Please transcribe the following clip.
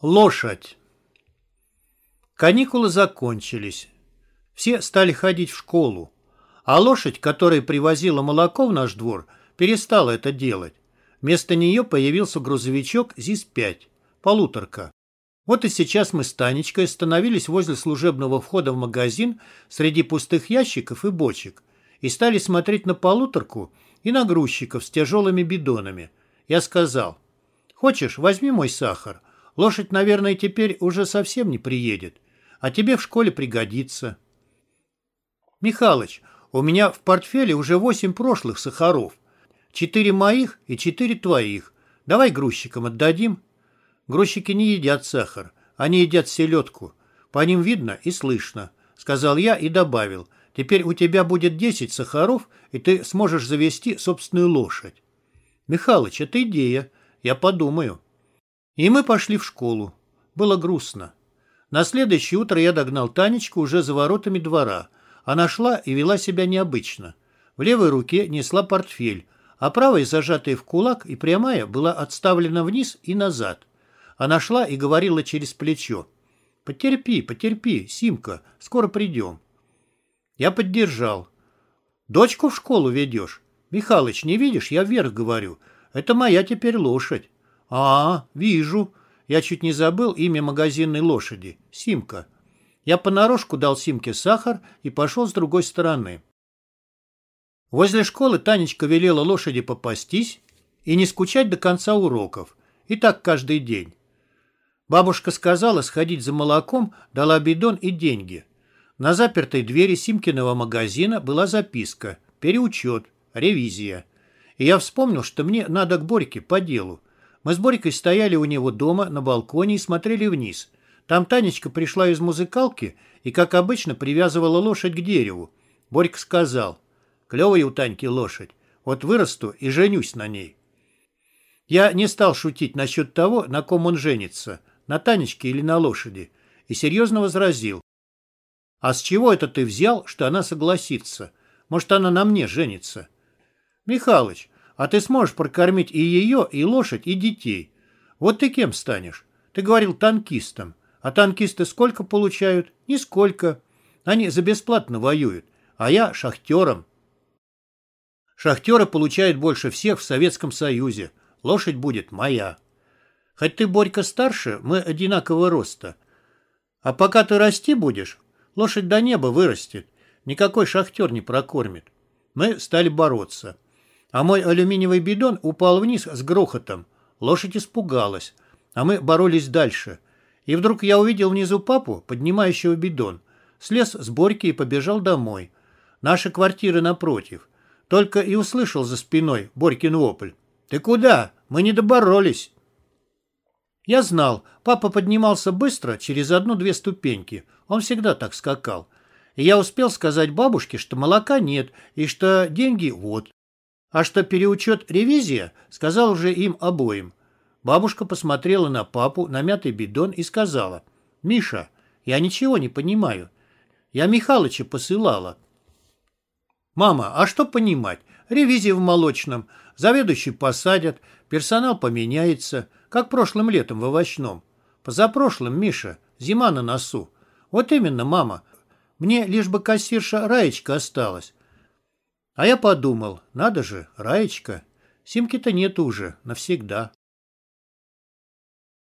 Лошадь. Каникулы закончились. Все стали ходить в школу. А лошадь, которая привозила молоко в наш двор, перестала это делать. Вместо нее появился грузовичок ЗИС-5, полуторка. Вот и сейчас мы с Танечкой остановились возле служебного входа в магазин среди пустых ящиков и бочек и стали смотреть на полуторку и на грузчиков с тяжелыми бидонами. Я сказал, «Хочешь, возьми мой сахар, Лошадь, наверное, теперь уже совсем не приедет, а тебе в школе пригодится. Михалыч, у меня в портфеле уже восемь прошлых сахаров. Четыре моих и четыре твоих. Давай грузчикам отдадим. Грузчики не едят сахар, они едят селедку. По ним видно и слышно, сказал я и добавил. Теперь у тебя будет десять сахаров, и ты сможешь завести собственную лошадь. Михалыч, это идея. Я подумаю. И мы пошли в школу. Было грустно. На следующее утро я догнал Танечку уже за воротами двора. Она шла и вела себя необычно. В левой руке несла портфель, а правая, зажатая в кулак и прямая, была отставлена вниз и назад. Она шла и говорила через плечо. «Потерпи, потерпи, Симка, скоро придем». Я поддержал. «Дочку в школу ведешь? Михалыч, не видишь, я вверх говорю. Это моя теперь лошадь». «А, вижу. Я чуть не забыл имя магазинной лошади. Симка». Я понарошку дал Симке сахар и пошел с другой стороны. Возле школы Танечка велела лошади попастись и не скучать до конца уроков. И так каждый день. Бабушка сказала сходить за молоком, дала бидон и деньги. На запертой двери Симкиного магазина была записка «Переучет», «Ревизия». И я вспомнил, что мне надо к Борьке по делу. Мы с Борькой стояли у него дома на балконе и смотрели вниз. Там Танечка пришла из музыкалки и, как обычно, привязывала лошадь к дереву. Борька сказал, «Клевая у Таньки лошадь. Вот вырасту и женюсь на ней». Я не стал шутить насчет того, на ком он женится, на Танечке или на лошади, и серьезно возразил. «А с чего это ты взял, что она согласится? Может, она на мне женится?» «Михалыч, а ты сможешь прокормить и ее, и лошадь, и детей. Вот ты кем станешь? Ты говорил танкистом. А танкисты сколько получают? Нисколько. Они за бесплатно воюют. А я шахтером. Шахтеры получают больше всех в Советском Союзе. Лошадь будет моя. Хоть ты, Борька, старше, мы одинакового роста. А пока ты расти будешь, лошадь до неба вырастет. Никакой шахтер не прокормит. Мы стали бороться а мой алюминиевый бидон упал вниз с грохотом. Лошадь испугалась, а мы боролись дальше. И вдруг я увидел внизу папу, поднимающего бидон. Слез с Борьки и побежал домой. Наши квартиры напротив. Только и услышал за спиной Борькин вопль. «Ты куда? Мы не доборолись!» Я знал, папа поднимался быстро, через одну-две ступеньки. Он всегда так скакал. И я успел сказать бабушке, что молока нет, и что деньги вот. А что переучет ревизия, сказал уже им обоим. Бабушка посмотрела на папу, на мятый бидон и сказала, «Миша, я ничего не понимаю. Я Михалыча посылала». «Мама, а что понимать? Ревизия в молочном, заведующий посадят, персонал поменяется, как прошлым летом в овощном. Позапрошлым, Миша, зима на носу. Вот именно, мама. Мне лишь бы кассирша Раечка осталась. А я подумал, надо же, Раечка, Симки-то нет уже, навсегда.